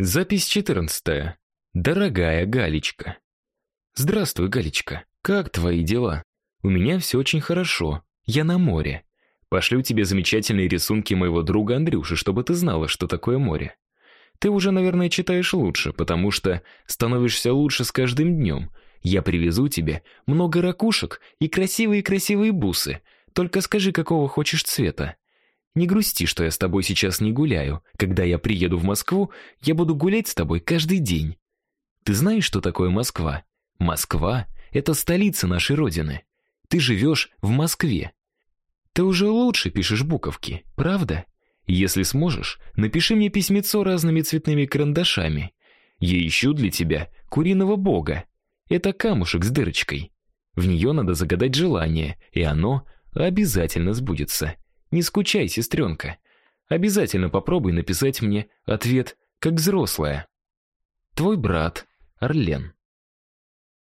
Запись 14. Дорогая Галечка. Здравствуй, Галечка. Как твои дела? У меня все очень хорошо. Я на море. Пошлю тебе замечательные рисунки моего друга Андрюши, чтобы ты знала, что такое море. Ты уже, наверное, читаешь лучше, потому что становишься лучше с каждым днем. Я привезу тебе много ракушек и красивые-красивые бусы. Только скажи, какого хочешь цвета. Не грусти, что я с тобой сейчас не гуляю. Когда я приеду в Москву, я буду гулять с тобой каждый день. Ты знаешь, что такое Москва? Москва это столица нашей родины. Ты живешь в Москве. Ты уже лучше пишешь буковки, правда? Если сможешь, напиши мне письмецо разными цветными карандашами. Я ищу для тебя куриного бога. Это камушек с дырочкой. В нее надо загадать желание, и оно обязательно сбудется. Не скучай, сестренка. Обязательно попробуй написать мне ответ как взрослая. Твой брат Орлен.